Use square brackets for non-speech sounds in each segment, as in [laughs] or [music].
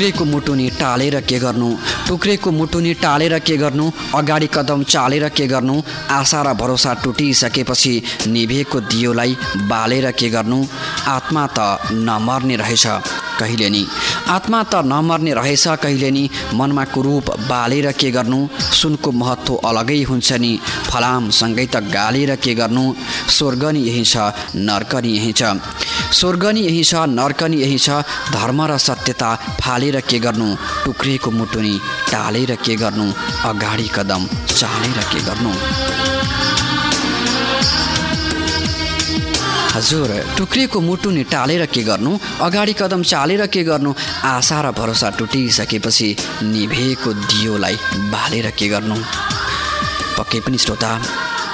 टुक्रेको मुटुनी टालेर के गर्नु? टुक्रेको मुटुनी टालेर के गर्नु? अगाडि कदम चालेर के गर्नु? आशा र भरोसा टुटिसकेपछि निभेको दियोलाई बालेर के गर्नु? आत्मा त नमर्ने रहेछ कहिले नि। आत्मा त नमर्ने रहेछ कहिले नि? मनमा कुरूप बालेर के गर्नु? सुनको महत्त्व अलगै हुन्छ नि। फलामसँगै त गालेर के गर्नु? स्वर्ग नि यही छ नर्क नि यही छ। स्वर्ग नि यही छ नर्क नि यही छ धर्म र सत्यता फालेर के गर्नु? टुक्रिएको मुटुनी टालेर के गर्नु? अगाडि कदम चालेर के गर्नु? हजुर टुक्रिएको मुटुनी टालेर के गर्नु? अगाडि कदम चालेर के गर्नु? आशा र भरोसा टुटिसकेपछि निभेको दियोलाई बालेर के गर्नु? पक्कै पनि श्रोता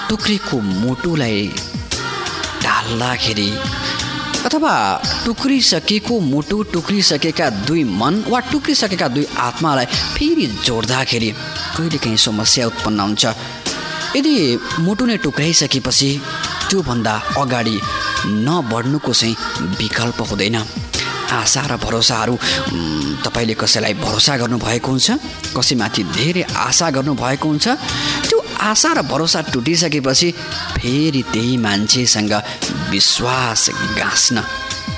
टुक्रेको मुटुलाई ढाल्दाखेरि अथवा टुक्रिसकेको मुटु टुक्रिसकेका दुई मन वा टुक्रिसकेका दुई आत्मालाई फेरि जोड्दाखेरि कहिलेकाहीँ समस्या उत्पन्न हुन्छ। यदि मुटु नै टुक्राइसकेपछि त्योभन्दा अगाडि नबढ्नुको चाहिँ विकल्प हुँदैन। आशा र भरोसाहरू तपाईँले कसैलाई भरोसा गर्नुभएको हुन्छ कसैमाथि धेरै आशा गर्नुभएको हुन्छ त्यो आशा र भरोसा टुटिसकेपछि फेरि त्यही मान्छेसँग विश्वास गाँस्न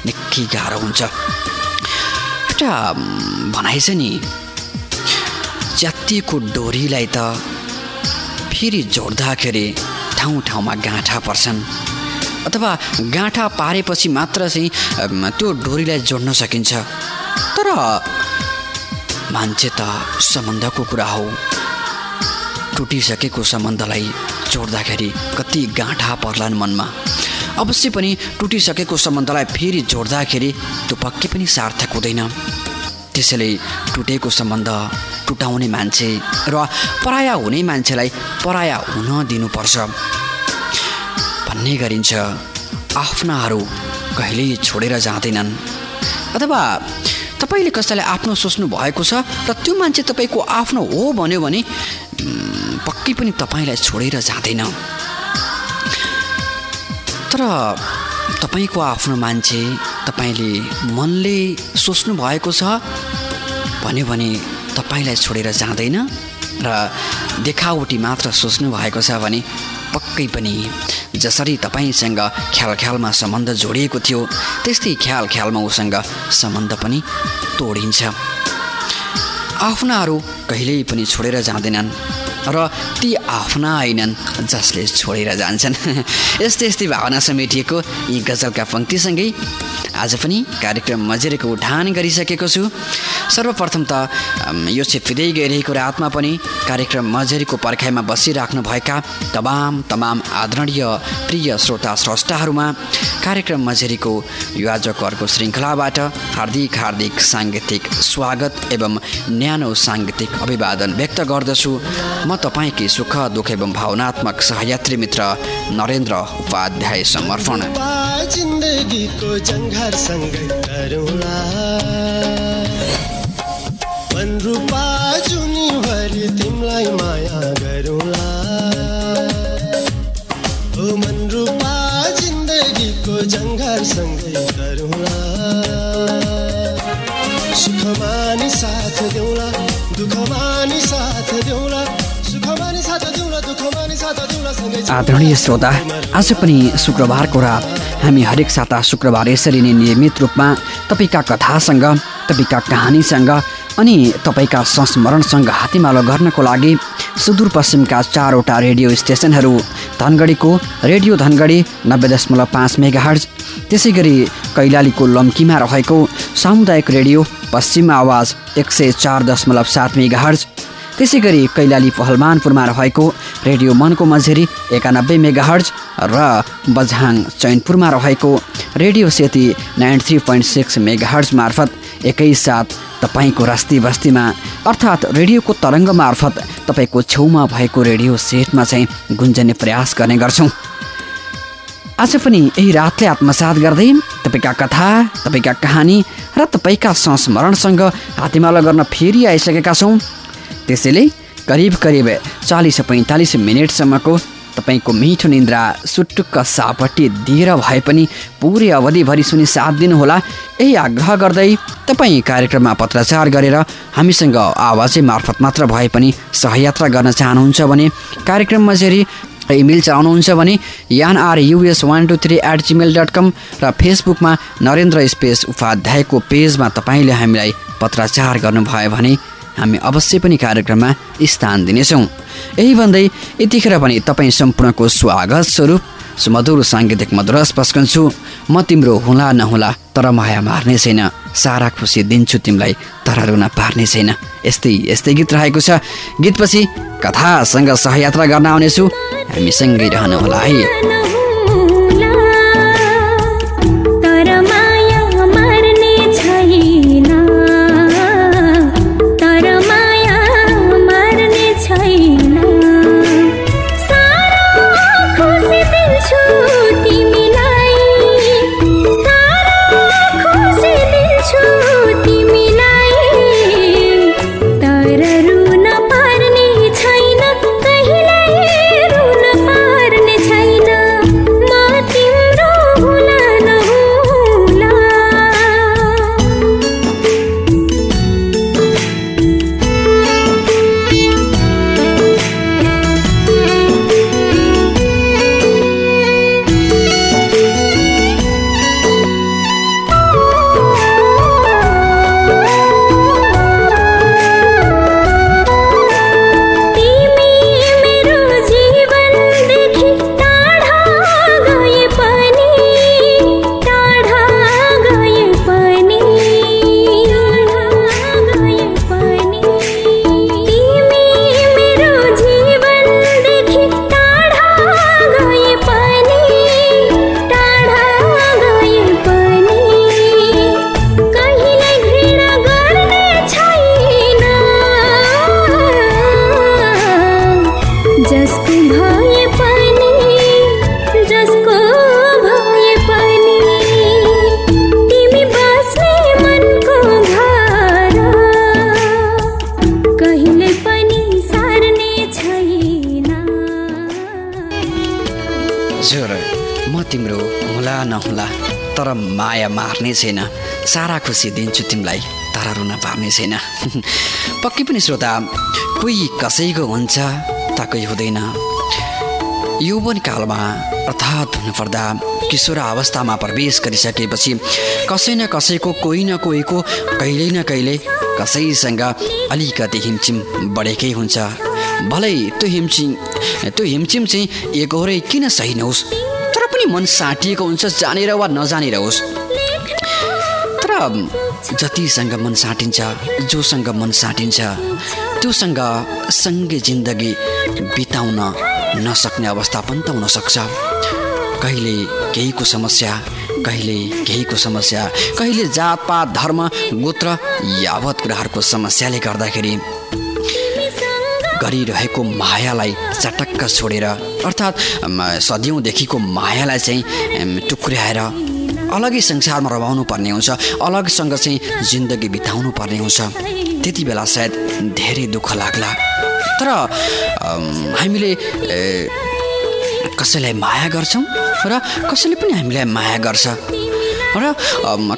निकै गाह्रो हुन्छ। एउटा भनाइ छ नि च्यातिएको डोरीलाई त फेरि जोड्दाखेरि ठाउँ ठाउँमा गाँठा पर्छन्। अथवा गाँठा पारेपछि मात्र चाहिँ त्यो डोरीलाई जोड्न सकिन्छ। तर मान्छे त सम्बन्धको कुरा हो। टुटिसकेको सम्बन्धलाई जोड्दाखेरि कति गाँठा पर्लान् मनमा। अवश्य पनि टुटिसकेको सम्बन्धलाई फेरि जोड्दाखेरि त्यो पक्कै पनि सार्थक हुँदैन। त्यसैले टुटेको सम्बन्ध टुटाउने मान्छे र पराया हुने मान्छेलाई पराया हुन दिनुपर्छ। भन्ने गरिन्छ आफ्नाहरू कहिल्यै छोडेर जाँदैनन्। अथवा तपाईँले कसैलाई आफ्नो सोच्नु भएको छ र त्यो मान्छे तपाईँको आफ्नो हो भन्यो भने पक्कै पनि तपाईँलाई छोडेर जाँदैन। तर तपाईँको आफ्नो मान्छे तपाईँले मनले सोच्नु भएको छ भन्यो भने तपाईँलाई छोडेर जाँदैन र देखावटी मात्र सोच्नु भएको छ भने पक्कै पनि जसरी तपाईँसँग ख्याल ख्यालमा सम्बन्ध जोडिएको थियो त्यस्तै ख्याल ख्यालमा उसँग सम्बन्ध पनि तोडिन्छ। आफ्नाहरू कहिल्यै पनि छोडेर जाँदैनन्। र ती आफ्ना होइनन् जसले छोडेर जान्छन्। [laughs] यस्तै यस्तै भावना समेटिएको यी गजलका पङ्क्तिसँगै आज पनि कार्यक्रम मजेरेको उठान गरिसकेको छु। सर्वप्रथम त यो छिप्पिँदै गइरहेको रातमा पनि कार्यक्रम मजेरीको पर्खाइमा बसिराख्नुभएका तमाम तमाम आदरणीय प्रिय श्रोता स्रष्टाहरूमा कार्यक्रम मजेरीको यो आजको अर्को श्रृङ्खलाबाट हार्दिक हार्दिक साङ्गीतिक स्वागत एवं न्यानो साङ्गीतिक अभिवादन व्यक्त गर्दछु। म तपाईँकै सुख दुःख एवं भावनात्मक सहयात्री मित्र नरेन्द्र उपाध्याय समर्पण। जिन्दगीको मन रूपा जुनीभरि तिमीलाई माया गरौँला ओ मन रूपा जिन्दगीको सँगै गरौँला सुखमा नि साथ देऊला दुःखमा नि साथ देऊला आदरणीय श्रोता आज पनि शुक्रबारको रात हामी हरेक साता शुक्रबार यसरी नै नियमित रूपमा तपाईँका कथासँग तपाईँका कहानीसँग अनि तपाईँका संस्मरणसँग हातीमालो गर्नको लागि सुदूरपश्चिमका चारवटा रेडियो स्टेसनहरू धनगढीको रेडियो धनगढी नब्बे दशमलव पाँच मेगा हर्ज त्यसै गरी कैलालीको लम्कीमा रहेको सामुदायिक रेडियो पश्चिम आवाज एक सय चार दशमलव सात मेगा हर्ज त्यसै गरी कैलाली पहलमानपुरमा रहेको रेडियो मनको मझेरी एकानब्बे मेगा हर्ज र बझाङ चैनपुरमा रहेको radio Seti nine three point six megahertz मार्फत एकैसाथ तपाईँको रस्ती बस्तीमा अर्थात् रेडियोको तरङ्ग मार्फत तपाईँको छेउमा भएको रेडियो सेटमा चाहिँ गुन्जने प्रयास गर्ने गर्छौँ। आज पनि यही रातले आत्मसात गर्दै तपाईँका कथा तपाईँका कहानी र तपाईँका संस्मरणसँग हातीमाला गर्न फेरि आइसकेका छौँ। त्यसैले करिब करिब चालिस पैँतालिस मिनटसम्मको तपाईँको मिठो निन्द्रा सुटुक्क सापट्टि दिएर भए पनि पुरै अवधिभरि सुनि साथ दिनुहोला। यही आग्रह गर्दै तपाईँ कार्यक्रममा पत्राचार गरेर हामीसँग आवाजै मार्फत मात्र भए पनि सहयात्रा गर्न चाहनुहुन्छ भने कार्यक्रममा चाहिँ इमेल चाहनुहुन्छ भने R US one two three at Gmail dot com र फेसबुकमा नरेन्द्र स्पेस उपाध्यायको पेजमा तपाईँले हामीलाई पत्राचार गर्नुभयो भने हामी अवश्य पनि कार्यक्रममा स्थान दिनेछौँ। यही भन्दै यतिखेर पनि तपाईँ सम्पूर्णको स्वागत स्वरूप सुमधुर साङ्गीतिक मद्रस पस्कन्छु। म तिम्रो हुला नहुला तर माया मार्ने छैन। सारा खुसी दिन्छु तिमीलाई तर रुन पार्ने छैन। यस्तै यस्तै गीत रहेको छ। गीतपछि कथासँग सहयात्रा गर्न आउनेछु। हामीसँगै रहनुहोला है। पार्ने छैन। सारा खुसी दिन्छु तिमीलाई तर रुन पार्ने छैन। [laughs] पक्कै पनि श्रोता कोही कसैको हुन्छ त कोही हुँदैन। यौवन कालमा अर्थात् किशोर अवस्थामा प्रवेश गरिसकेपछि कसै न कसैको कोही न कोहीको कहिले न कहिले कसैसँग अलिकति हिमचिम बढेकै हुन्छ। भलै त्यो हिमचिम त्यो हिमचिम चाहिँ एकहोरै किन सही नहोस्? तर पनि मन साटिएको हुन्छ जानेर वा नजानेर होस्। जतिसँग मन साटिन्छ जोसँग मन साटिन्छ त्योसँग सँगै जिन्दगी बिताउन नसक्ने अवस्था पनि त हुनसक्छ। कहिले केहीको समस्या कहिले केहीको समस्या कहिले जातपात धर्म गोत्र यावत कुराहरूको समस्याले गर्दाखेरि गरिरहेको मायालाई चटक्क छोडेर अर्थात् सदियौँदेखिको मायालाई चाहिँ टुक्र्याएर अलगै संसारमा रमाउनु पर्ने हुन्छ अलगसँग चाहिँ जिन्दगी बिताउनु पर्ने हुन्छ। त्यति बेला सायद धेरै दुःख लाग्ला। तर हामीले कसैलाई माया गर्छौँ र कसैले पनि हामीलाई माया गर्छ। र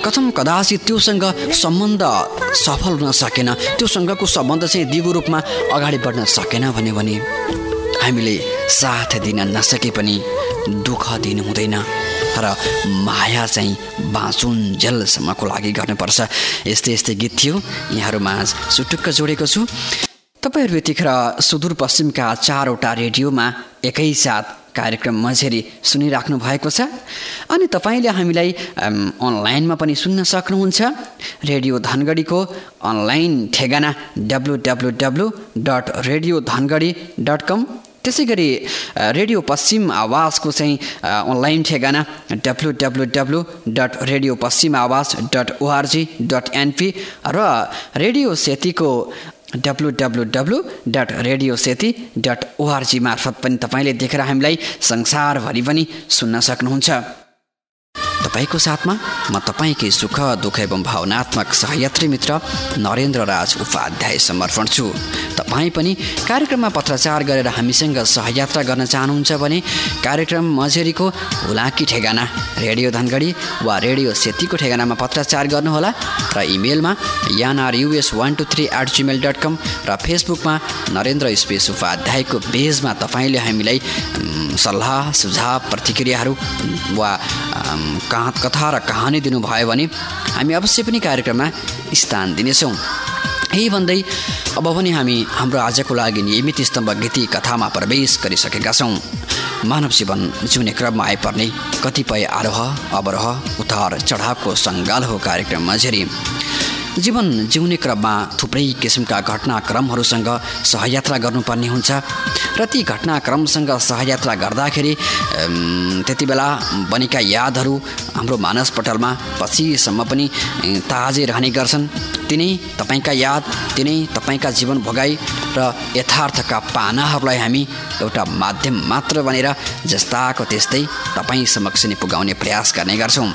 कथम कदाचित त्योसँग सम्बन्ध सफल हुन सकेन। त्योसँगको सम्बन्ध चाहिँ दिगो रूपमा अगाडि बढ्न सकेन भन्यो भने हामीले साथ दिन नसके पनि दुःख दिनु हुँदैन। र माया चाहिँ बाँचुन्जेलसम्मको लागि गर्नुपर्छ। यस्तै यस्तै गीत थियो। यहाँहरूमा सुटुक्क जोडेको छु। तपाईँहरू यतिखेर सुदूरपश्चिमका चारवटा रेडियोमा एकैसाथ कार्यक्रम मझेरी सुनिराख्नु भएको छ। अनि तपाईँले हामीलाई अनलाइनमा पनि सुन्न सक्नुहुन्छ। रेडियो धनगढीको अनलाइन ठेगाना W W W dot radio Dhangadhi dot com त्यसै गरी रेडियो पश्चिम आवाजको चाहिँ अनलाइन ठेगाना W W W dot radio Paschim Awaj dot ORG dot NP र radio सेतीको W W W dot radio Seti dot ORG मार्फत पनि तपाईँले देखेर हामीलाई संसारभरि पनि सुन्न सक्नुहुन्छ। तपाईँको साथमा म तपाईँकै सुख दुःख एवं भावनात्मक सहयात्री मित्र नरेन्द्र राज उपाध्याय समर्पण छु। तपाईँ पनि कार्यक्रममा पत्रचार गरेर हामीसँग सहयात्रा गर्न चाहनुहुन्छ भने कार्यक्रम मझेरीको हुलाकी ठेगाना रेडियो धनगढी वा रेडियो सेतीको ठेगानामा पत्रचार गर्नुहोला र इमेलमा NRUS one two three at Gmail dot com र फेसबुकमा नरेन्द्र स्पेस उपाध्यायको पेजमा तपाईँले हामीलाई सल्लाह सुझाव प्रतिक्रियाहरू वा कथा र कहानी दिनुभयो भने हामी अवश्य पनि कार्यक्रममा स्थान दिनेछौँ। यही भन्दै अब पनि हामी हाम्रो आजको लागि नियमित स्तम्भ गीति कथामा प्रवेश गरिसकेका छौँ। मानव जीवन जिउने क्रममा आइपर्ने कतिपय आरोह अवरोह उतार चढावको सङ्गाल हो कार्यक्रम मझेरी जीवन जिउने क्रममा थुप्रै किसिमका घटनाक्रमहरूसँग सहयात्रा गर्नुपर्ने हुन्छ। र ती घटनाक्रमसँग सहयात्रा गर्दाखेरि त्यति बेला बनेका यादहरू हाम्रो मानसपटलमा पछिसम्म पनि ताजै रहने गर्छन्। तिनै तपाईँका याद तिनै तपाईँका जीवन भोगाई र यथार्थका पानाहरूलाई हामी एउटा माध्यम मात्र बनेर जस्ताको त्यस्तै तपाईँ समक्ष नै पुगाउने प्रयास गर्ने गर्छौँ।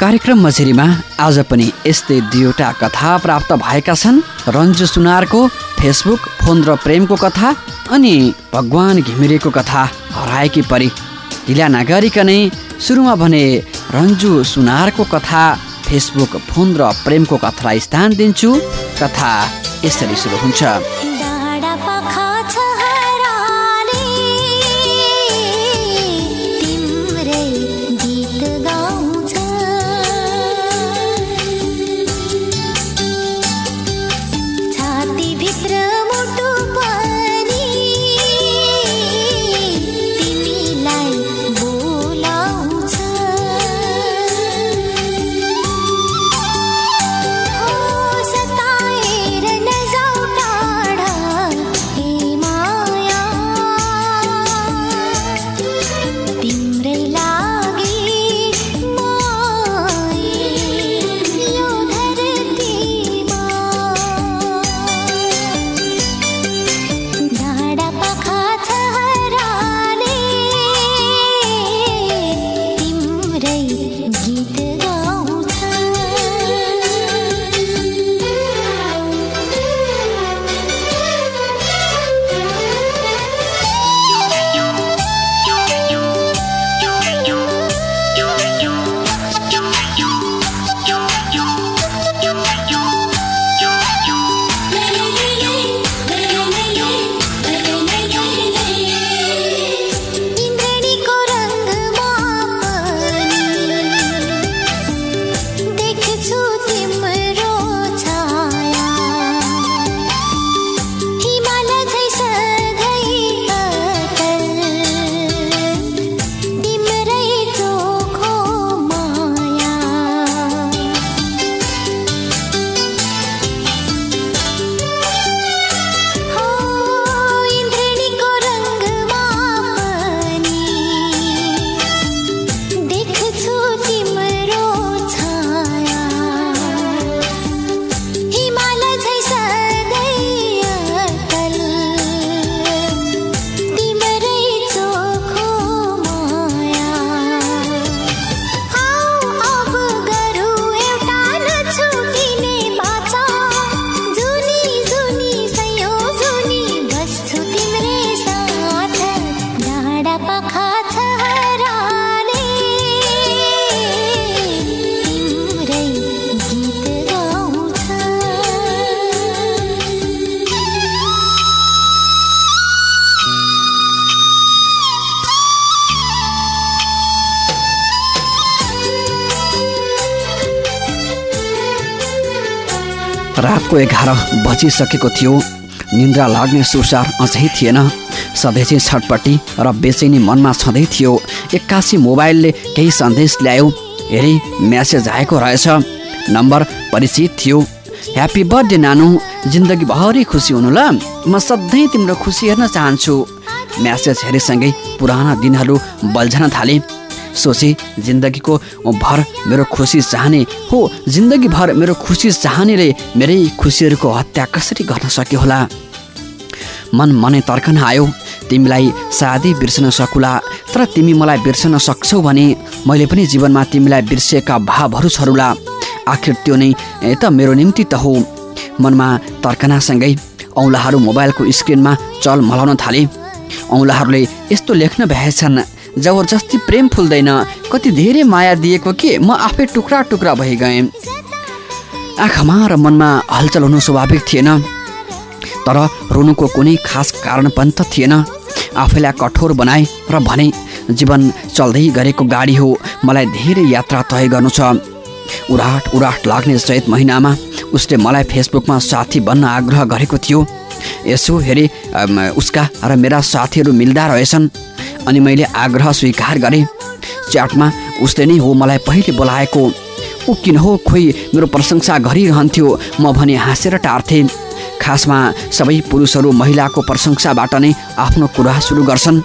कार्यक्रम मझेरीमा आज पनि यस्तै दुईवटा कथा प्राप्त भएका छन्। रन्जु सुनारको फेसबुक फोन र प्रेमको कथा अनि भगवान् घिमिरेको कथा हराएकी परि। ढिला नगरिकनै सुरुमा भने रन्जु सुनारको कथा फेसबुक फोन र प्रेमको कथालाई स्थान दिन्छु। कथा यसरी सुरु हुन्छ। रातको एघार बजिसकेको थियो। निन्द्रा लाग्ने सुसार अझै थिएन। सधैँ छटपट्टि र बेचैनी मनमा छँदै थियो। एक्कासी मोबाइलले केही सन्देश ल्यायो। हेरे म्यासेज आएको रहेछ। नम्बर परिचित थियो। ह्याप्पी बर्थडे नानु। जिन्दगीभरि खुसी हुनु ल म सधैँ तिम्रो खुसी हेर्न चाहन्छु। म्यासेज हेरेसँगै पुराना दिनहरू बल्झन थाले। सोचे जिन्दगीको भर मेरो खुसी चाहने हो। जिन्दगीभर मेरो खुसी चाहनेले मेरै खुसीहरूको हत्या कसरी गर्न सक्यो होला? मन मनै तर्कन आयो तिमीलाई सायदै बिर्सन सकुला। तर तिमी मलाई बिर्सन सक्छौ भने मैले पनि जीवनमा तिमीलाई बिर्सिएका भावहरू छरुला। आखिर त्यो नै त मेरो निम्ति त हो। मनमा तर्कनासँगै औँलाहरू मोबाइलको स्क्रिनमा चल मलाउन थाले। औँलाहरूले यस्तो लेख्न भएछन् जबरजस्ती प्रेम फुल्दैन। कति धेरै माया दिएको कि म आफै टुक्रा टुक्रा भइ गएँ। आँखामा र मनमा हलचल हुनु स्वाभाविक थिएन। तर रुनुको कुनै खास कारण पनि त थिएन। आफैलाई कठोर बनाए र भने जीवन चल्दै गरेको गाडी हो मलाई धेरै यात्रा तय गर्नु छ। उराट उराट लाग्ने चैत महिनामा उसले मलाई फेसबुकमा साथी बन्न आग्रह गरेको थियो। यसो हेरे उसका र मेरा साथीहरू मिल्दा रहेछन्। अनि मैले आग्रह स्वीकार गरेँ। च्याटमा उसले नै हो मलाई पहिले बोलाएको। ऊ किन हो खोइ मेरो प्रशंसा गरिरहन्थ्यो। म भने हाँसेर टार्थेँ। खासमा सबै पुरुषहरू महिलाको प्रशंसाबाट नै आफ्नो कुरा सुरु गर्छन्।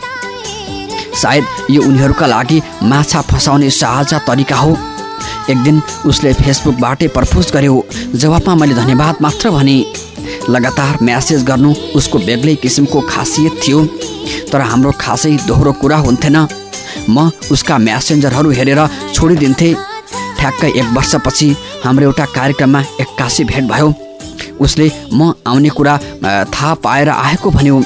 सायद यो उनीहरूका लागि माछा फसाउने साझा तरिका हो। एक दिन उसले फेसबुकबाटै प्रपोज गर्यो। जवाबमा मैले धन्यवाद मात्र भने। लगातार म्यासेज गर्नु उसको बेग्लै किसिमको खासियत थियो। तर हाम्रो खासै दोहोरो कुरा हुन्थेन। म उसका म्यासेन्जरहरू हेरेर छोडिदिन्थेँ। ठ्याक्कै एक वर्षपछि हाम्रो एउटा कार्यक्रममा एक्कासी भेट भयो। उसले म आउने कुरा थाहा पाएर आएको भन्यो।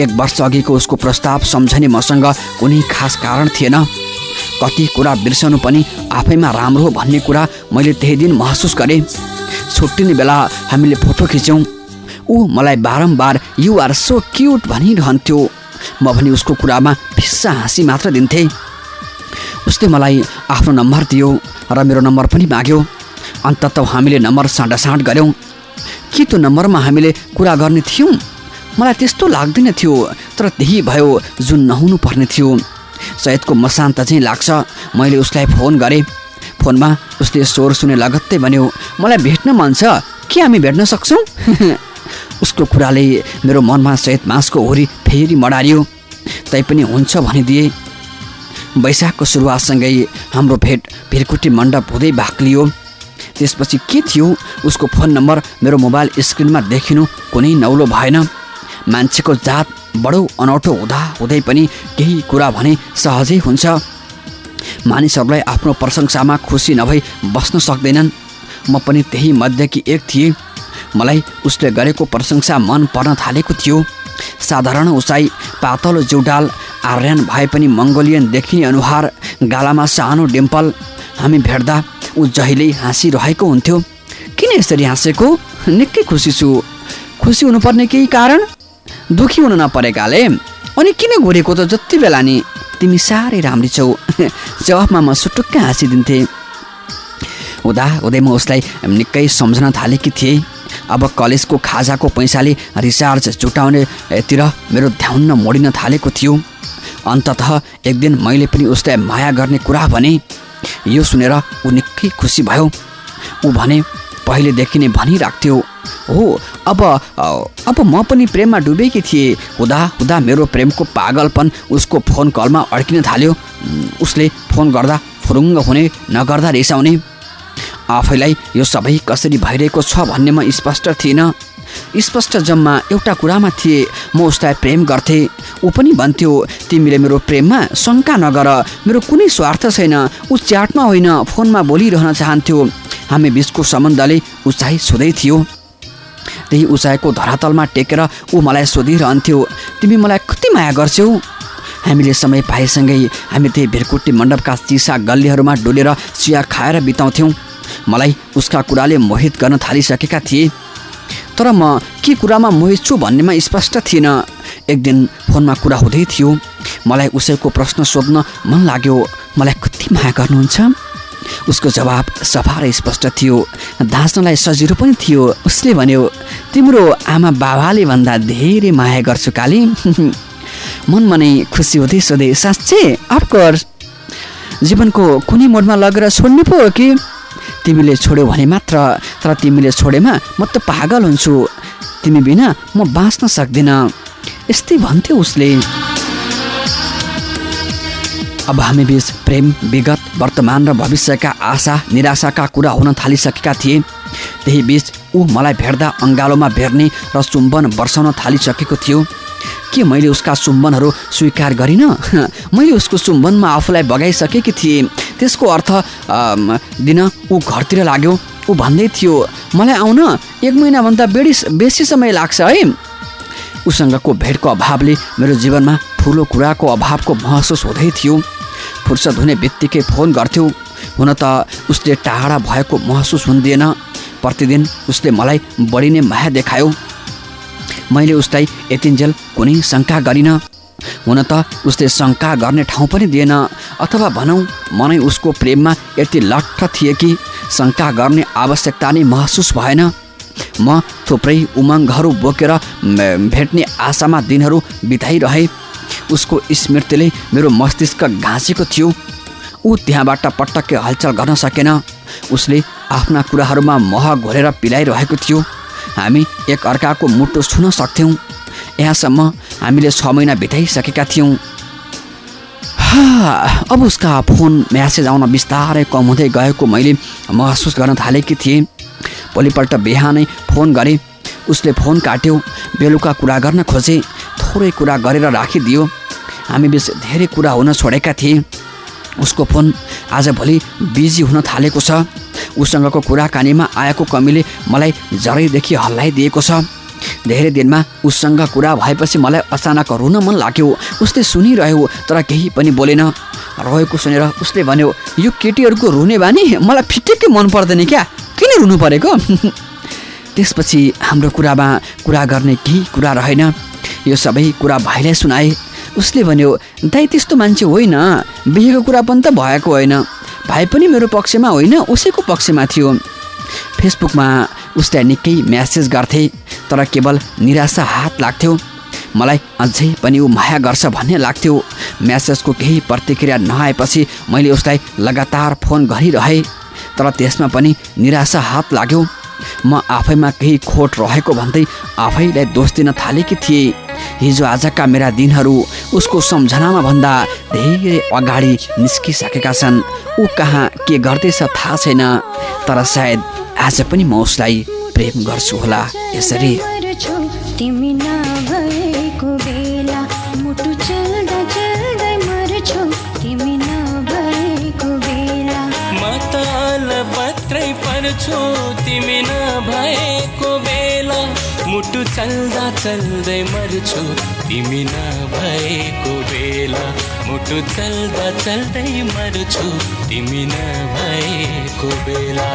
एक वर्ष अघिको उसको प्रस्ताव सम्झने मसँग कुनै खास कारण थिएन। कति कुरा बिर्सनु पनि आफैमा राम्रो भन्ने कुरा मैले त्यही दिन महसुस गरेँ। छुट्टिने बेला हामीले फोटो खिच्यौँ। ऊ मलाई बारम्बार युआर सो क्युट भनिरहन्थ्यो। म भने उसको कुरामा फिस्सा हाँसी मात्र दिन्थेँ। उसले मलाई आफ्नो नम्बर दियो र मेरो नम्बर पनि माग्यो। अन्तत हामीले नम्बर साँडासाँड गऱ्यौँ। के त्यो नम्बरमा हामीले कुरा गर्ने थियौँ? मलाई त्यस्तो लाग्दैन थियो तर त्यही भयो जुन नहुनु पर्ने थियो। सयदको मसान्त चाहिँ लाग्छ। मैले उसलाई फोन गरेँ। फोनमा उसले स्वर सुने लगत्तै भन्यो मलाई भेट्न मन छ। के हामी भेट्न सक्छौँ? [laughs] उसको कुराले मेरो मनमा सहित मासको हुरी फेरि मडारियो। तैपनि हुन्छ भनिदिए। वैशाखको सुरुवातसँगै हाम्रो भेट भिरकुटी मण्डप हुँदै लियो त्यसपछि के थियो उसको फोन नम्बर मेरो मोबाइल स्क्रिनमा देखिनु कुनै नौलो भएन। मान्छेको जात बडो अनौठो हुँदा हुँदै पनि केही कुरा भने सहजै हुन्छ। मानिसहरूलाई आफ्नो प्रशंसामा खुसी नभई बस्न सक्दैनन्। म पनि त्यही मध्येकी एक थिएँ। मलाई उसले गरेको प्रशंसा मन पर्न थालेको थियो। साधारण उचाइ पातलो जिउडाल आर्यन भए पनि मङ्गोलियन देखिने अनुहार गालामा सानो डिम्पल। हामी भेट्दा ऊ जहिल्यै हाँसिरहेको हुन्थ्यो। किन यसरी हाँसेको? निकै खुसी छु। खुसी हुनुपर्ने केही कारण? दुखी हुन नपरेकाले। अनि किन घुरेको त जति बेला नि? तिमी साह्रै राम्री छौ। जवाफमा म सुटुक्कै हाँसिदिन्थेँ। हुँदा हुँदै म उसलाई निकै सम्झन थालेकी थिएँ। अब कलेजको खाजाको पैसाले रिचार्ज जुटाउनेतिर मेरो ध्यान मोडिन थालेको थियो। अन्तत एक दिन मैले पनि उसलाई माया गर्ने कुरा भने यो सुनेर ऊ निकै खुसी भयो। ऊ भने पहिलेदेखि नै भनिराख्थ्यो। हो अब अब म पनि प्रेममा डुबेकी थिएँ। हुँदा हुँदा मेरो प्रेमको पागलपन उसको फोन कलमा अड्किन थाल्यो। उसले फोन गर्दा फुरुङ्ग हुने नगर्दा रिसाउने। आफैलाई यो सबै कसरी भइरहेको छ भन्ने म स्पष्ट थिइनँ। स्पष्ट जम्मा एउटा कुरामा थिए। म उसलाई प्रेम गर्थेँ। ऊ पनि भन्थ्यो तिमीले मेरो प्रेममा शङ्का नगर। मेरो कुनै स्वार्थ छैन। ऊ च्याटमा होइन फोनमा बोलिरहन चाहन्थ्यो। हामी बिचको सम्बन्धले उचाइ छुँदै थियो। त्यही उचाइको धरातलमा टेकेर ऊ मलाई सोधिरहन्थ्यो तिमी मलाई कति माया गर्छौ हामीले समय पाएसँगै हामी त्यही भिरकुटी मण्डपका चिसा गल्लीहरूमा डुलेर चिया खाएर बिताउँथ्यौँ। मलाई उसका कुराले मोहित गर्न थालिसकेका थिए। तर म के कुरामा मोहित छु भन्नेमा स्पष्ट थिएन। एक दिन फोनमा कुरा हुँदै थियो। मलाई उसैको प्रश्न सोध्न मन लाग्यो मलाई कति माया गर्नुहुन्छ? उसको जवाब सफा र स्पष्ट थियो। धाँच्नलाई सजिलो पनि थियो। उसले भन्यो तिम्रो आमा बाबाले भन्दा धेरै माया गर्छु काली। [laughs] मनमा नै खुसी हुँदै सोधे साँच्चै? अफकोर्स जीवनको कुनै मोडमा लगेर छोड्नु पो कि? तिमीले छोड्यौ भने मात्र तर तिमीले छोडेमा म त पागल हुन्छु। तिमी बिना म बाँच्न सक्दिनँ। यस्तै भन्थ्यो उसले। अब हामी बिच प्रेम विगत वर्तमान र भविष्यका आशा निराशाका कुरा हुन थालिसकेका थिए। त्यही बिच ऊ मलाई भेट्दा अङ्गालोमा भेट्ने र चुम्बन वर्षाउन थालिसकेको थियो। के मैले उसका चुम्बनहरू स्वीकार गरिनँ? [laughs] मैले उसको चुम्बनमा आफूलाई बगाइसकेकी थिएँ। त्यसको अर्थ दिन ऊ घरतिर लाग्यो। ऊ भन्दै थियो मलाई आउन एक महिनाभन्दा बेडी बेसी समय लाग्छ है। उसँगको भेटको अभावले मेरो जीवनमा ठुलो कुराको अभावको महसुस हुँदै थियो। फुर्सद हुने बित्तिकै फोन गर्थ्यो। हुन त उसले टाढा भएको महसुस हुँदैन। प्रतिदिन उसले मलाई बढी नै माया देखायो। मैले उसलाई यतिन्जेल कुनै शङ्का गरिनँ। हुन त उसले शङ्का गर्ने ठाउँ पनि दिएन। अथवा भनौँ मनै उसको प्रेममा यति लट्ठ थिए कि शङ्का गर्ने आवश्यकता नै महसुस भएन। म थुप्रै उमङ्गहरू बोकेर भेट्ने आशामा दिनहरू बिताइरहे। उसको स्मृतिले मेरो मस्तिष्क घाँसेको थियो। ऊ त्यहाँबाट पटक्कै हलचल गर्न सकेन। उसले आफ्ना कुराहरूमा मह घोरेर पिलाइरहेको थियो। हामी एक अर्काको मुटु छुन सक्थ्यौँ। यहाँसम्म हामीले छ महिना बिताइसकेका थियौँ। अब उसका फोन म्यासेज आउन बिस्तारै कम हुँदै गएको मैले महसुस गर्न थालेकी थिएँ। भोलिपल्ट बिहानै फोन गरेँ। उसले फोन काट्यो। बेलुका कुरा गर्न खोजे। थोरै कुरा गरेर राखिदियो। हामी बिच धेरै कुरा हुन छोडेका थिए। उसको फोन आजभोलि बिजी हुन थालेको छ। उसँगको कुराकानीमा आएको कमीले मलाई जरैदेखि हल्लाइदिएको छ। धेरै दिनमा उसँग कुरा भएपछि मलाई अचानक रुन मन लाग्यो। उसले सुनिरह्यो तर केही पनि बोलेन। रहेको सुनेर उसले भन्यो यो केटीहरूको रुने बानी मलाई फिटेकै मन पर्दैन क्या? किन रुनु परेको? [laughs] त्यसपछि हाम्रो कुरामा कुरा गर्ने केही कुरा रहेन। यो सबै कुरा भाइलाई सुनाए। उसले भन्यो दाइ त्यस्तो मान्छे होइन। बिहेको कुरा पनि त भएको होइन। भाइ पनि मेरो पक्षमा होइन उसैको पक्षमा थियो। फेसबुकमा उसलाई निकै म्यासेज गर्थे तर केवल निराशा हात लाग्थ्यो। मलाई अझै पनि ऊ माया गर्छ भन्ने लाग्थ्यो। म्यासेजको केही प्रतिक्रिया नआएपछि मैले उसलाई लगातार फोन गरिरहेँ। तर त्यसमा पनि निराशा हात लाग्यो। म आफैमा केही खोट रहेको भन्दै आफैलाई दोष दिन थालेकी थिएँ। हिजो आजका मेरा दिनहरू उसको सम्झनामा भन्दा धेरै अगाडि निस्किसकेका छन्। ऊ कहाँ के गर्दैछ थाहा छैन तर सायद आज पनि म उसलाई प्रेम गर्छु होला यसरी। तिमी नभएको बेला मुटु चल्दा चल्दै मर्छु। तिमी नभएको बेला मुटु चल्दा चल्दै मर्छु। तिमी नभएको बेला।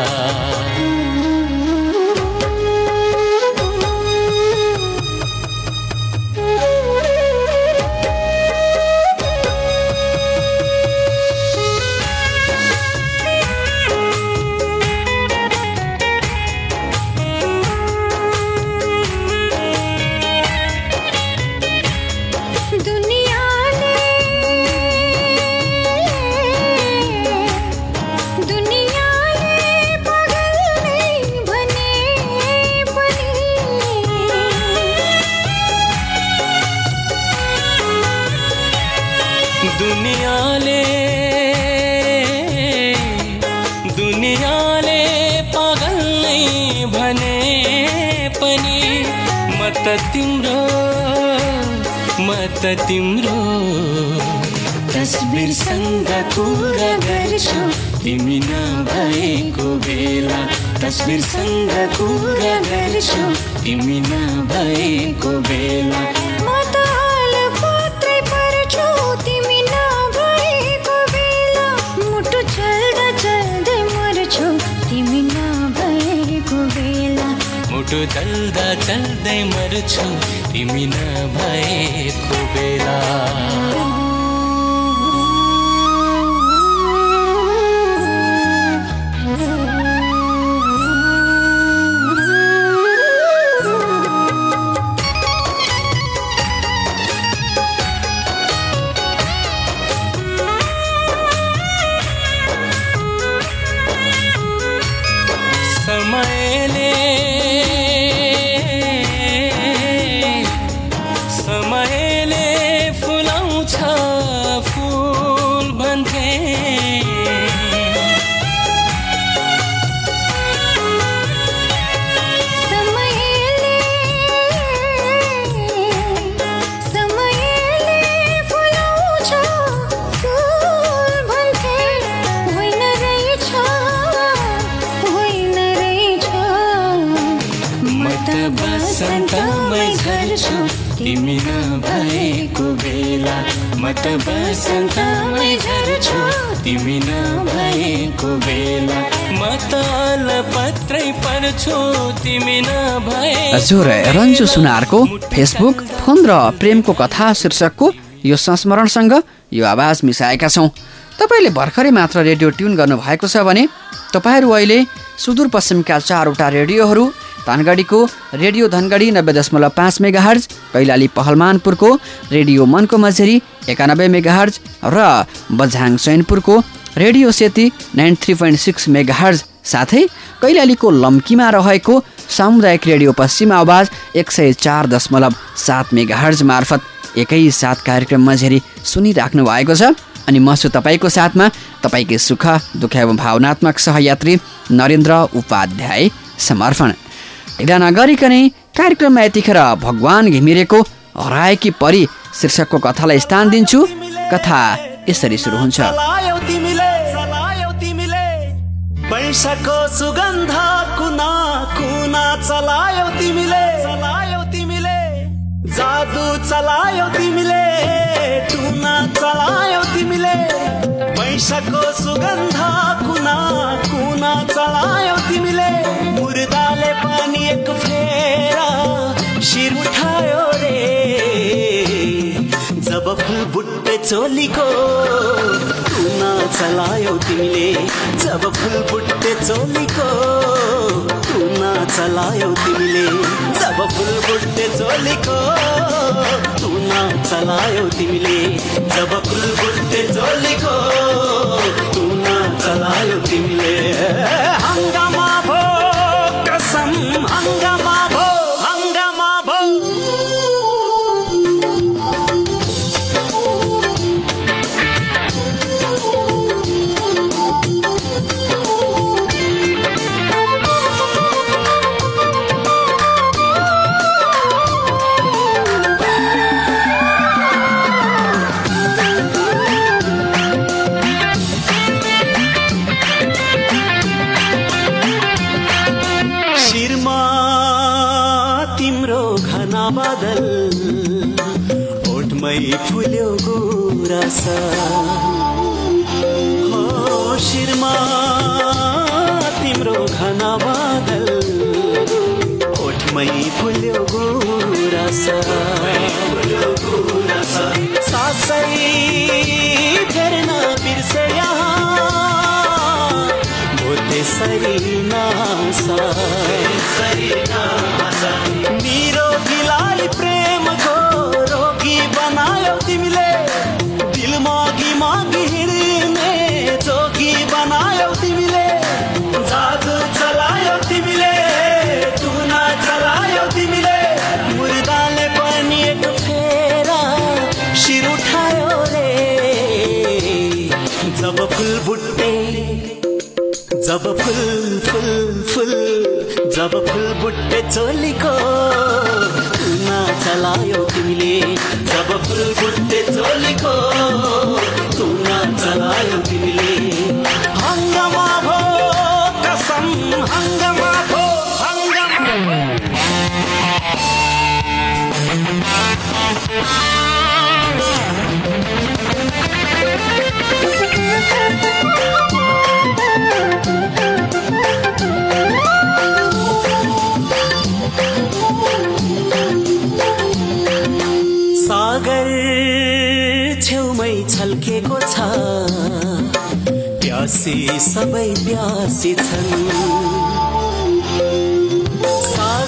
तिम्रो तस्बिरसँग कुरा गर्छु। तिमी नभएको बेला तस्बिरसँग कुरा गर्छु। तिमी नभएको बेला मुटु चल्दा चल्दै मर्छु। तिमी नभएको बेला झर्छु तिमी नभएको बेला म रन्जु सुनारको फेसबुक फोन र प्रेमको कथा शीर्षकको यो संस्मरणसँग यो आवाज मिसाएका छौँ। तपाईँले भर्खरै मात्र रेडियो ट्युन गर्नुभएको छ भने तपाईँहरू अहिले सुदूरपश्चिमका चारवटा रेडियोहरू धनगढीको रेडियो धनगढी नब्बे दशमलव पाँच मेगा हर्ज कैलाली पहलमानपुरको रेडियो मनको मझेरी एकानब्बे मेगा हर्ज र Bajhang चैनपुरको radio Seti nine three point six megahertz साथै कैलालीको लम्कीमा रहेको सामुदायिक रेडियो पश्चिम आवाज एक सय चार दशमलव सात मेगा हर्ज मार्फत एकैसाथ कार्यक्रम मझेरी सुनिराख्नु भएको छ। अनि म छु तपाईँको साथमा तपाईँकै सुख दुःख एवं भावनात्मक सहयात्री नरेन्द्र उपाध्याय समर्पण। ढिला नगरिकनै कार्यक्रममा यतिखेर भगवान् घिमिरेको हराएकी परी शीर्षकको कथालाई स्थान दिन्छु। कथा यसरी सुरु हुन्छ। पैसाको सुगन्ध कुना कुना चलायो तिमीले। चलायो तिमीले। जादु चलायो तिमीले। टुना चलायो तिमीले। पैसाको सुगन्ध चोलीको टुना चलायो तिमीले। जब फुल बुट्टे चोलीको टुना चलायो तिमीले। जब फुल बुट्टे चोलीको टुना चलायो तिमीले। जब फुल बुट्टे चोलीको टुना चलायो तिमीले। हङ्गामा भो कसम हङ्गामा सासै फेर्न बिर्से यहाँ सरी नासा। जब फुल फुल फुल जब फुल बुट्टे चोलीको टुना चलायो तिमीले जब फुल बुट्टे चोलीको टुना चलायो तिमीले।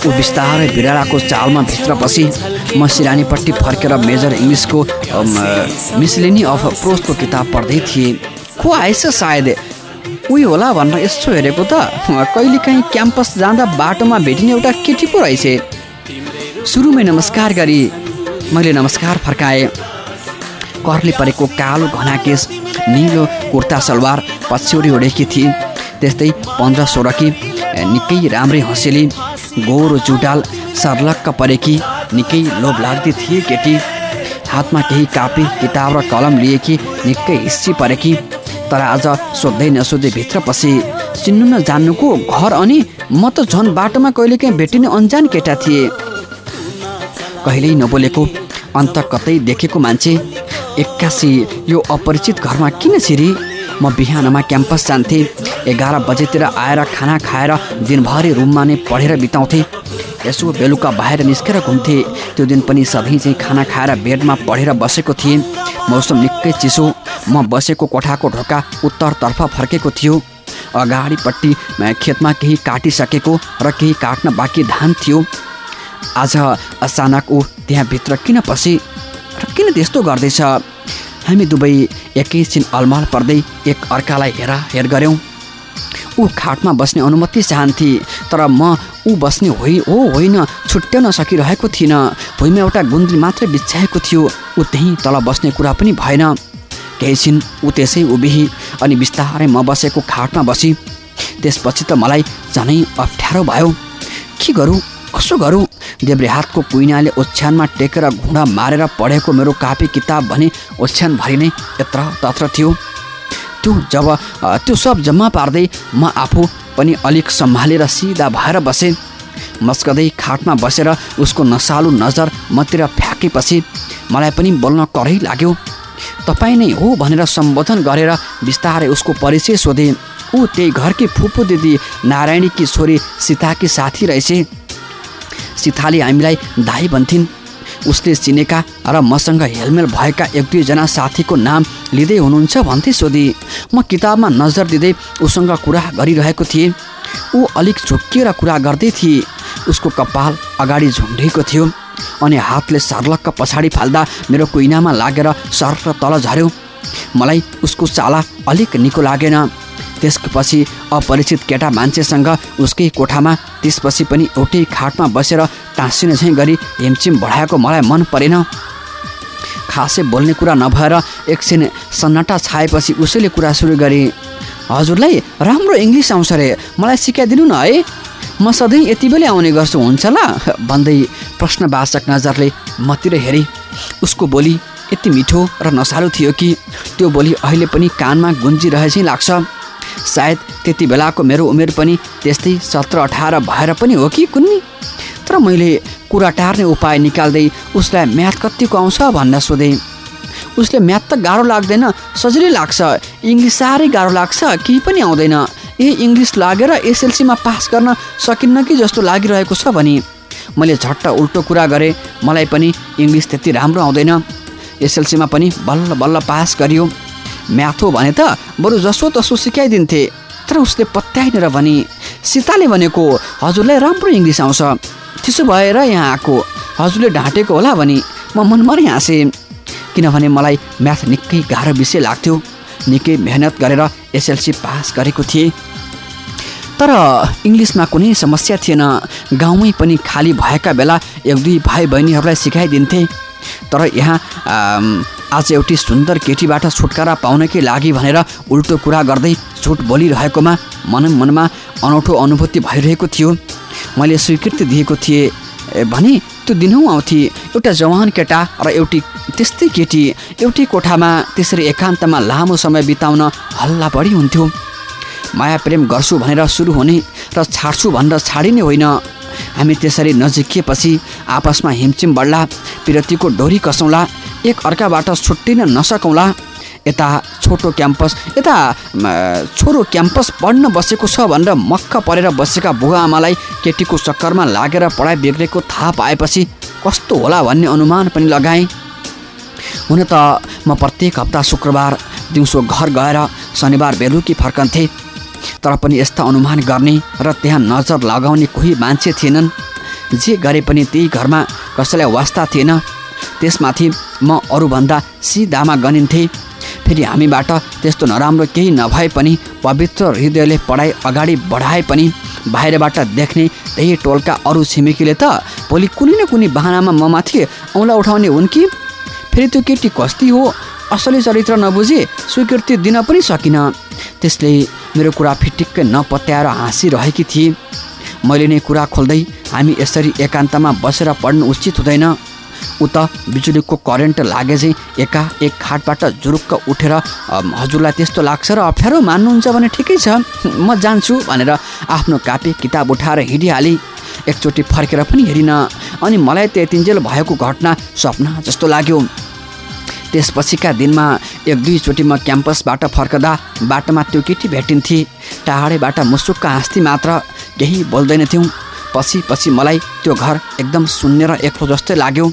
ऊ बिस्तारै बिरालाको चालमा भित्र पसी म सिरानीपट्टि फर्केर मेजर इङ्ग्लिसको मिसलेनी अफ प्रोसको किताब पढ्दै थिएँ। को आएछ सायद। उयो होला भनेर यसो हेरेको त। कहिलेकाहीँ क्याम्पस जाँदा बाटोमा भेटिने एउटा केटी पो रहेछ। सुरुमै नमस्कार गरी मैले नमस्कार फर्काएँ। कर्ली परेको कालो घना केस निलो कुर्ता सलवार पछ्यौरी ओढेकी थिए त्यस्तै पन्ध्र सोह्रकी निकै राम्रै हँसेली गोरो जुडाल सर्लक्क परेकी निकै लोभ लाग्दै थिए केटी। हातमा केही कापी किताब र कलम लिएकी निकै हिस्सी परेकी। तर आज सोध्दै नसोध्दै भित्र पसे। चिन्नु नजान्नुको घर अनि म त झन् बाटोमा कहिलेकाहीँ भेटिने अन्जान केटा थिएँ। कहिल्यै नबोलेको अन्त कतै देखेको मान्छे। एक्कासी यो अपरिचित घरमा किन छिरी? म बिहानमा क्याम्पस जान्थेँ। एघार बजेतिर आएर खाना खाएर दिनभरि रुममा नै पढेर बिताउँथेँ। यसो बेलुका बाहिर निस्केर घुम्थेँ। त्यो दिन पनि सधैँ चाहिँ खाना खाएर बेडमा पढेर बसेको थिएँ। मौसम निकै चिसो। म बसेको कोठाको ढोका उत्तरतर्फ फर्केको थियो। अगाडिपट्टि खेतमा केही काटिसकेको र केही काट्न बाँकी धान थियो। आज अचानक ऊ त्यहाँभित्र किन पसे? र किन त्यस्तो गर्दैछ? हामी दुवै एकैछिन अलमल पर्दै एक अर्कालाई हेरा हेर गऱ्यौँ। ऊ खाटमा बस्ने अनुमति चाहन्थे तर म ऊ बस्ने होइ हो होइन छुट्याउन सकिरहेको थिइनँ। भुइँमा एउटा गुन्द्री मात्रै बिछ्याएको थियो ऊ त्यहीँ तल बस्ने कुरा पनि भएन। केही छिन ऊ त्यसै उभिही अनि बिस्तारै म बसेको खाटमा बसी। त्यसपछि त मलाई झनै अप्ठ्यारो भयो। के गरौँ? कसो गरौँ? देब्रे हातको कुइनाले ओछ्यानमा टेकेर घुँडा मारेर पढेको मेरो कापी किताब भने ओछ्यानभरि नै यत्र तत्र थियो। त्यो जब त्यो सब जम्मा पार्दै म आफू पनि अलिक सम्हालेर सिधा भएर बसेँ। मस्कदै खाटमा बसेर उसको नसालु नजर मतिर फ्याँकेपछि मलाई पनि बोल्न करै लाग्यो। तपाईँ नै हो भनेर सम्बोधन गरेर बिस्तारै उसको परिचय सोधे। ऊ त्यही घरकी फुपू दिदी नारायणीकी छोरी सीताकी साथी रहेछ। सीताले हामीलाई दाई भन्थिन् उसले चिनेका र मसँग हेलमेल भएका एक दुईजना साथीको नाम लिँदै हुनुहुन्छ भन्थे सोधी। म किताबमा नजर दिँदै उसँग कुरा गरिरहेको थिएँ। ऊ अलिक झुक्किएर कुरा गर्दै थिए। उसको कपाल अगाडि झुन्डिएको थियो अनि हातले सर्लक्क पछाडि फाल्दा मेरो कुइनामा लागेर सर्फ तल झऱ्यो। मलाई उसको चाला अलिक निको लागेन। त्यसपछि अपरिचित केटा मान्छेसँग उसकै कोठामा त्यसपछि पनि एउटै खाटमा बसेर टाँसिने झैँ गरी हिमचिम बढाएको मलाई मन परेन। खासै बोल्ने कुरा नभएर एकछिन सन्नाटा छाएपछि उसैले कुरा सुरु गरे हजुरलाई राम्रो इङ्ग्लिस आउँछ अरे मलाई सिकाइदिनु न है। म सधैँ यति बेलै आउने गर्छु हुन्छ ल? भन्दै प्रश्नवाचक नजरले मतिर हेरेँ। उसको बोली यति मिठो र नसालु थियो कि त्यो बोली अहिले पनि कानमा गुन्जिरहे चाहिँ लाग्छ। सायद त्यति बेलाको मेरो उमेर पनि त्यस्तै सत्र अठार भएर पनि हो कि कुन्नी? तर मैले कुरा टार्ने उपाय निकाल्दै उसलाई म्याथ कतिको आउँछ भनेर सोधेँ। उसले म्याथ त गाह्रो लाग्दैन सजिलै लाग्छ। इङ्ग्लिस साह्रै गाह्रो लाग्छ केही पनि आउँदैन। ए इङ्ग्लिस लागेर एसएलसीमा पास गर्न सकिन्न कि जस्तो लागिरहेको छ भने। मैले झट्ट उल्टो कुरा गरेँ। मलाई पनि इङ्ग्लिस त्यति राम्रो आउँदैन। एसएलसीमा पनि बल्ल बल्ल पास गरियो। म्याथ हो भने त बरु जसो तसो सिकाइदिन्थे। तर उसले पत्याइनेर भने सीताले भनेको हजुरलाई राम्रो इङ्ग्लिस आउँछ। त्यसो भएर यहाँ आएको। हजुरले ढाँटेको होला भने म मनमरै हाँसेँ। किनभने मलाई म्याथ निकै गाह्रो विषय लाग्थ्यो। निकै मेहनत गरेर एसएलसी पास गरेको थिएँ। तर इङ्ग्लिसमा कुनै समस्या थिएन। गाउँमै पनि खाली भएका बेला एक दुई भाइ बहिनीहरूलाई सिकाइदिन्थे। तर यहाँ आज एउटी सुन्दर केटीबाट छुटकारा पाउनकै लागि भनेर उल्टो कुरा गर्दै झुट बोलिरहेकोमा मन मनमा अनौठो अनुभूति भइरहेको थियो। मैले स्वीकृति दिएको थिएँ भने त्यो दिनहुँ आउँथे एउटा जवान केटा र एउटी त्यस्तै केटी एउटै कोठामा त्यसरी एकान्तमा लामो समय बिताउन हल्ला बढी हुन्थ्यो। माया प्रेम गर्छु भनेर सुरु हुने र छाड्छु भनेर छाडिने होइन। हामी त्यसरी नजिकिएपछि आपसमा हिमचिम बढ्ला पिरतीको डोरी कसौँला एक अर्काबाट छुट्टिन नसकौँला। यता छोटो क्याम्पस यता छोरो क्याम्पस पढ्न बसेको छ भनेर मक्ख परेर बसेका बुवा आमालाई केटीको चक्करमा लागेर पढाइ बिग्रेको थाहा पाएपछि कस्तो होला भन्ने अनुमान पनि लगाएँ। हुन त म प्रत्येक हप्ता शुक्रबार दिउँसो घर गएर शनिबार बेलुकी फर्कन्थेँ तर पनि यस्ता अनुमान गर्ने र त्यहाँ नजर लगाउने कोही मान्छे थिएनन्। जे गरे पनि त्यही घरमा कसैलाई वास्ता थिएन। त्यसमाथि म अरूभन्दा सिधामा गनिन्थेँ। फेरि हामीबाट त्यस्तो नराम्रो केही नभए पनि पवित्र हृदयले पढाइ अगाडि बढाए पनि बाहिरबाट देख्ने त्यही टोलका अरू छिमेकीले त भोलि कुनै न कुनै बाहनामा म माथि औँला उठाउने हुन् कि? फेरि त्यो केटी कस्ती हो असली चरित्र नबुझे स्वीकृति दिन पनि सकिनँ। त्यसले मेरो कुरा फिटिक्कै नपत्याएर हाँसिरहेकी थिए। मैले नै कुरा खोल्दै हामी यसरी एकान्तमा बसेर पढ्नु उचित हुँदैन। उता बिजुलीको करेन्ट लागे चाहिँ एका एक खाटबाट जुरुक्क उठेर हजुरलाई त्यस्तो लाग्छ र अप्ठ्यारो मान्नुहुन्छ भने ठिकै छ। म जान्छु भनेर आफ्नो कापी किताब उठाएर हिँडिहालेँ। एकचोटि फर्केर पनि हेरिनँ। अनि मलाई त्यतिन्जेल भएको घटना सपना जस्तो लाग्यो। त्यसपछिका दिनमा एक दुईचोटि म क्याम्पसबाट फर्कदा बाटोमा त्यो केटी भेटिन्थे। टाढैबाट मुसुक्क हाँस्थी मात्र केही बोल्दैनथ्यौँ। पछि पछि मलाई त्यो घर एकदम शून्य र एक्लो जस्तै लाग्यो।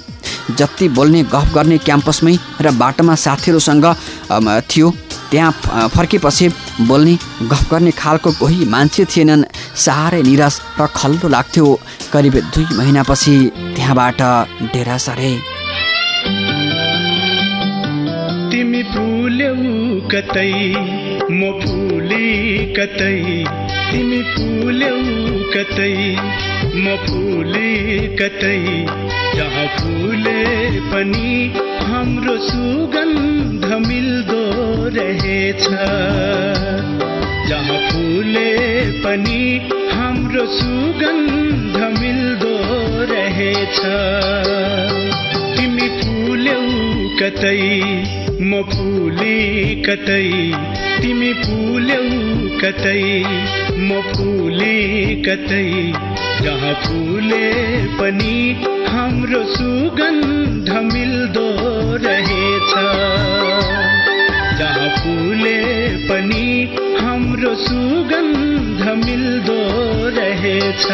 जति बोल्ने गफ गर्ने क्याम्पसमै र बाटोमा साथीहरूसँग थियो। त्यहाँ फर्केपछि बोल्ने गफ गर्ने खालको कोही मान्छे थिएनन्। साह्रै निराश र खल्लो लाग्थ्यो। करिब दुई महिनापछि त्यहाँबाट डेरा सरे। तिमी कतै म फुले कतै। तिमी कतै म फुले कतै जहाँ फुले पनि हाम्रो सुगन्ध मिल्दो रहेछ। जहाँ फुले पनि हाम्रो सुगन्ध मिल्दो रहेछ। तिमी फुल्यौ कतै म फुले कतै तिमी फुल्यौ कतै म फुले कतै जहाँ फुले पनि हाम्रो सुगन्ध मिल्दो रहेछ। जहाँ फुले पनि हाम्रो सुगन्ध मिल्दो रहेछ।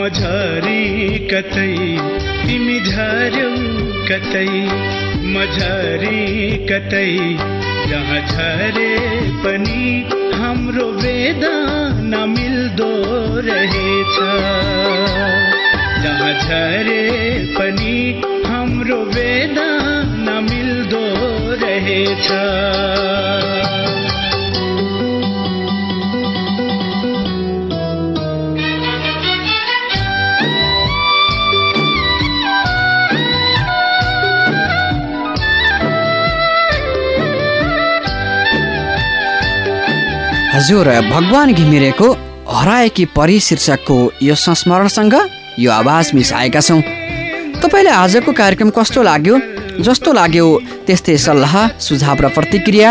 म झरी कतै तिमी झर्यौ कतै म झरी कतै जहाँ झरे पनि हाम्रो वेदना मिल्दो रहेछ। जहाँ झरे पनि हाम्रो वेदना मिल्दो रहेछ। हजुर भगवान् घिमिरेको हराएकी परि शीर्षकको यो संस्मरणसँग यो आवाज मिसाएका छौँ। तपाईँलाई आजको कार्यक्रम कस्तो लाग्यो? जस्तो लाग्यो त्यस्तै सल्लाह सुझाव र प्रतिक्रिया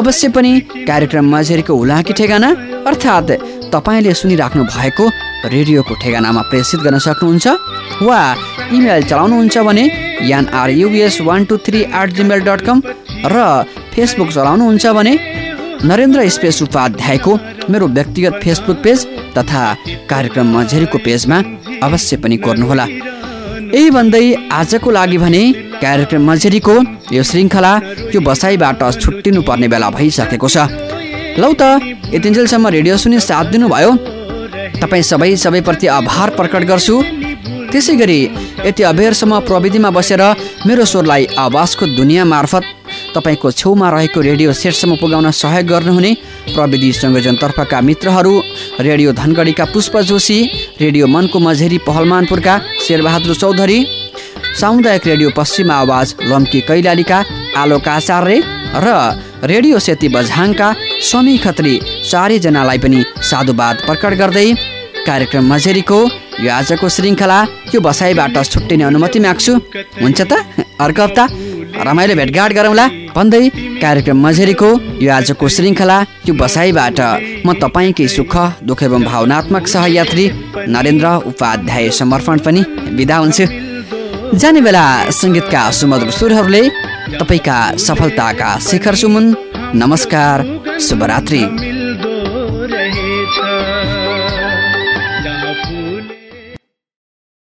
अवश्य पनि कार्यक्रम मझेरीको हुलाकी ठेगाना अर्थात् तपाईँले सुनिराख्नु भएको रेडियोको ठेगानामा प्रेषित गर्न सक्नुहुन्छ वा इमेल चलाउनुहुन्छ भने NRUS one two three at Gmail dot com र फेसबुक चलाउनुहुन्छ भने नरेन्द्र स्पेस उपाध्यायको मेरो व्यक्तिगत फेसबुक पेज तथा कार्यक्रम मझेरीको पेजमा अवश्य पनि कोर्नुहोला। यही भन्दै आजको लागि भने कार्यक्रम मझेरीको यो श्रृङ्खला यो बसाइबाट छुट्टिनु पर्ने बेला भइसकेको छ। लौ त यतिन्जेलसम्म रेडियो सुनि साथ दिनुभयो। तपाईँ सबै सबैप्रति आभार प्रकट गर्छु। त्यसै गरी यति अबेरसम्म प्रविधिमा बसेर मेरो स्वरलाई आवाजको दुनियाँ मार्फत तपाईँको छेउमा रहेको रेडियो सेटसम्म पुगाउन सहयोग गर्नुहुने प्रविधि संयोजनतर्फका मित्रहरू रेडियो धनगढीका पुष्प जोशी रेडियो मनको मझेरी पहलमानपुरका शेरबहादुर चौधरी सामुदायिक रेडियो पश्चिम आवाज लम्की कैलालीका आलोक आचार्य र रेडियो सेती बझाङका समी खत्री चारैजनालाई पनि साधुवाद प्रकट गर्दै कार्यक्रम मझेरीको यो आजको श्रृङ्खला यो बसाइबाट छुट्टिने अनुमति माग्छु। हुन्छ त? अर्को हप्ता रमाइलो भेटघाट गरौँला। भन्दै कार्यक्रम मझेरीको यो आजको श्रृङ्खला यो बसाइबाट म तपाईँकै सुख दुःख एवं भावनात्मक सहयात्री नरेन्द्र उपाध्याय समर्पण पनि बिदा हुन्छु। जाने बेला सङ्गीतका सुमधुर सुरहरूले तपाईँका सफलताका शिखर सुमुन। नमस्कार शुभरात्रि।